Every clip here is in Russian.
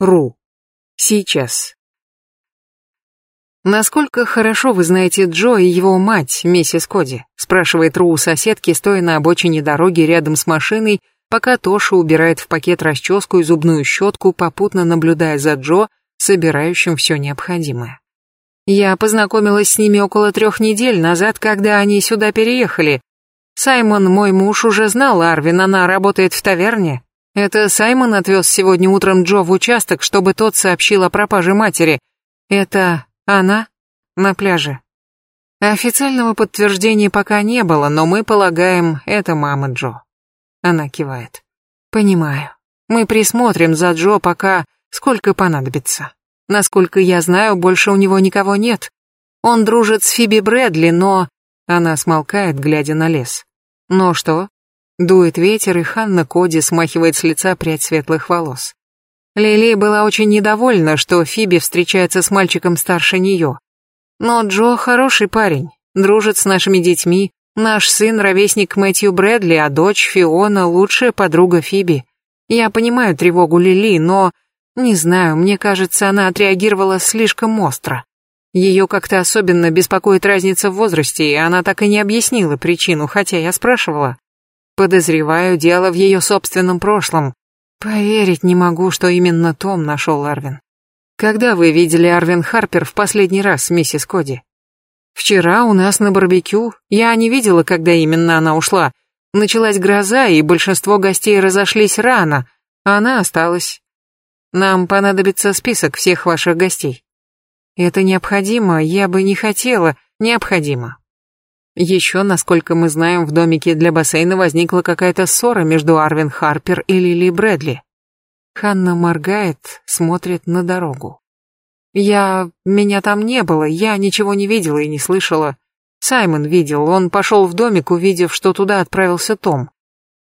Ру. Сейчас. «Насколько хорошо вы знаете Джо и его мать, миссис Коди?» спрашивает Ру у соседки, стоя на обочине дороги рядом с машиной, пока Тоша убирает в пакет расческу и зубную щетку, попутно наблюдая за Джо, собирающим все необходимое. «Я познакомилась с ними около трех недель назад, когда они сюда переехали. Саймон, мой муж, уже знал Арвин, она работает в таверне. Это Саймон отвез сегодня утром Джо в участок, чтобы тот сообщил о пропаже матери. Это она на пляже. Официального подтверждения пока не было, но мы полагаем, это мама Джо. Она кивает. Понимаю. Мы присмотрим за Джо пока, сколько понадобится. Насколько я знаю, больше у него никого нет. Он дружит с Фиби Брэдли, но... Она смолкает, глядя на лес. Но что? Дует ветер, и Ханна Коди смахивает с лица прядь светлых волос. Лили была очень недовольна, что Фиби встречается с мальчиком старше нее. Но Джо хороший парень, дружит с нашими детьми. Наш сын – ровесник Мэтью Брэдли, а дочь Фиона – лучшая подруга Фиби. Я понимаю тревогу Лили, но... Не знаю, мне кажется, она отреагировала слишком остро. Ее как-то особенно беспокоит разница в возрасте, и она так и не объяснила причину, хотя я спрашивала. Подозреваю дело в ее собственном прошлом. Поверить не могу, что именно Том нашел Арвин. Когда вы видели Арвин Харпер в последний раз, миссис Коди? Вчера у нас на барбекю. Я не видела, когда именно она ушла. Началась гроза, и большинство гостей разошлись рано. Она осталась. Нам понадобится список всех ваших гостей. Это необходимо, я бы не хотела. Необходимо. Еще, насколько мы знаем, в домике для бассейна возникла какая-то ссора между Арвин Харпер и Лили Брэдли. Ханна моргает, смотрит на дорогу. «Я... меня там не было, я ничего не видела и не слышала. Саймон видел, он пошел в домик, увидев, что туда отправился Том.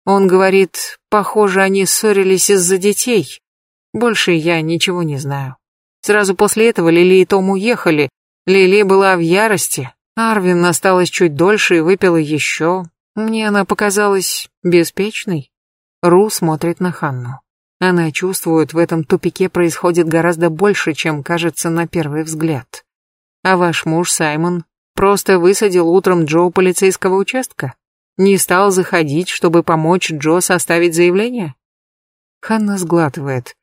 Он говорит, похоже, они ссорились из-за детей. Больше я ничего не знаю. Сразу после этого Лили и Том уехали. Лили была в ярости, Арвин осталась чуть дольше и выпила еще. Мне она показалась беспечной. Ру смотрит на Ханну. Она чувствует, в этом тупике происходит гораздо больше, чем кажется на первый взгляд. А ваш муж Саймон просто высадил утром Джо у полицейского участка? Не стал заходить, чтобы помочь Джо составить заявление? Ханна сглатывает.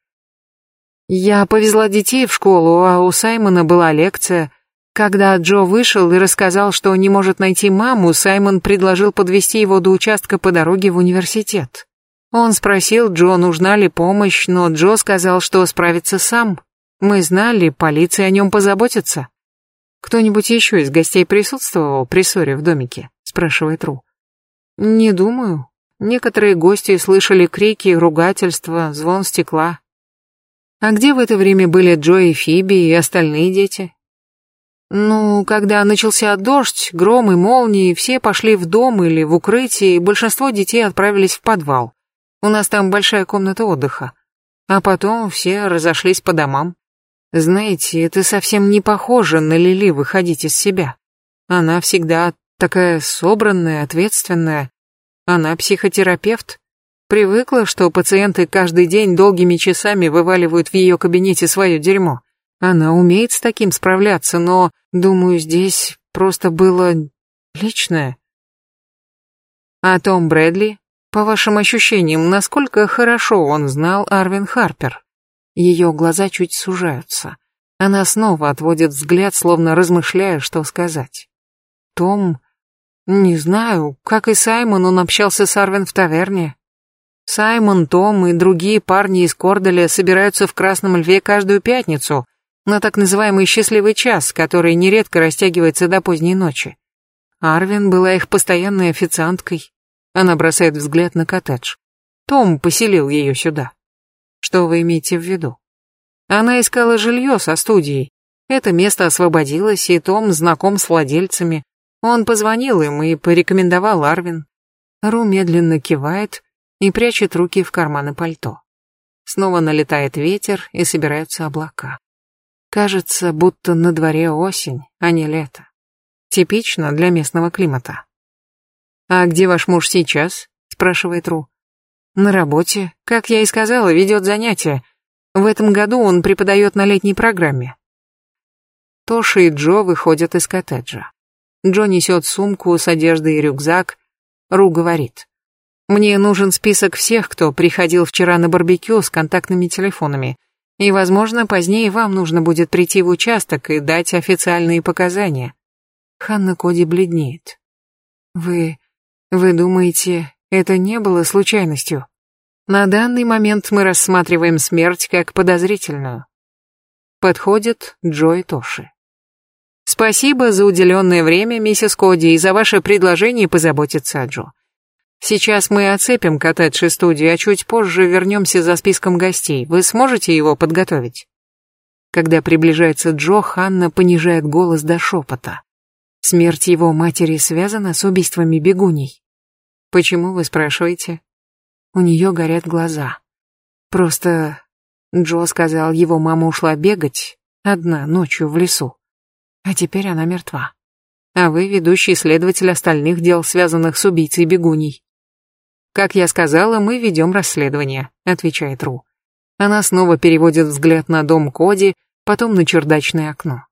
Я повезла детей в школу, а у Саймона была лекция. Когда Джо вышел и рассказал, что не может найти маму, Саймон предложил подвести его до участка по дороге в университет. Он спросил Джо, нужна ли помощь, но Джо сказал, что справится сам. Мы знали, полиция о нем позаботится. «Кто-нибудь еще из гостей присутствовал при ссоре в домике?» – спрашивает Ру. «Не думаю. Некоторые гости слышали крики, ругательства, звон стекла. А где в это время были Джо и Фиби и остальные дети?» Ну, когда начался дождь, гром и молнии, все пошли в дом или в укрытие, и большинство детей отправились в подвал. У нас там большая комната отдыха. А потом все разошлись по домам. Знаете, это совсем не похоже на Лили выходить из себя. Она всегда такая собранная, ответственная. Она психотерапевт. Привыкла, что пациенты каждый день долгими часами вываливают в ее кабинете свое дерьмо. Она умеет с таким справляться, но Думаю, здесь просто было личное. А том Брэдли, по вашим ощущениям, насколько хорошо он знал Арвин Харпер? Ее глаза чуть сужаются. Она снова отводит взгляд, словно размышляя, что сказать. Том... Не знаю, как и Саймон, он общался с Арвин в таверне. Саймон, Том и другие парни из Корделя собираются в Красном Льве каждую пятницу — на так называемый «счастливый час», который нередко растягивается до поздней ночи. Арвин была их постоянной официанткой. Она бросает взгляд на коттедж. Том поселил ее сюда. Что вы имеете в виду? Она искала жилье со студией. Это место освободилось, и Том знаком с владельцами. Он позвонил им и порекомендовал Арвин. Ру медленно кивает и прячет руки в карманы пальто. Снова налетает ветер, и собираются облака. Кажется, будто на дворе осень, а не лето. Типично для местного климата. «А где ваш муж сейчас?» – спрашивает Ру. «На работе. Как я и сказала, ведет занятия. В этом году он преподает на летней программе». Тоша и Джо выходят из коттеджа. Джо несет сумку с одеждой и рюкзак. Ру говорит. «Мне нужен список всех, кто приходил вчера на барбекю с контактными телефонами. И, возможно, позднее вам нужно будет прийти в участок и дать официальные показания. Ханна Коди бледнеет. Вы... вы думаете, это не было случайностью? На данный момент мы рассматриваем смерть как подозрительную. Подходит Джо и Тоши. Спасибо за уделенное время, миссис Коди, и за ваше предложение позаботиться о Джо. Сейчас мы оцепим к коттедж-студию, а чуть позже вернемся за списком гостей. Вы сможете его подготовить?» Когда приближается Джо, Ханна понижает голос до шепота. Смерть его матери связана с убийствами бегуней. «Почему, вы спрашиваете?» У нее горят глаза. «Просто...» Джо сказал, его мама ушла бегать, одна, ночью, в лесу. А теперь она мертва. А вы ведущий следователь остальных дел, связанных с убийцей бегуней. «Как я сказала, мы ведем расследование», — отвечает Ру. Она снова переводит взгляд на дом Коди, потом на чердачное окно.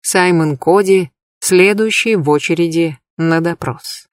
Саймон Коди, следующий в очереди на допрос.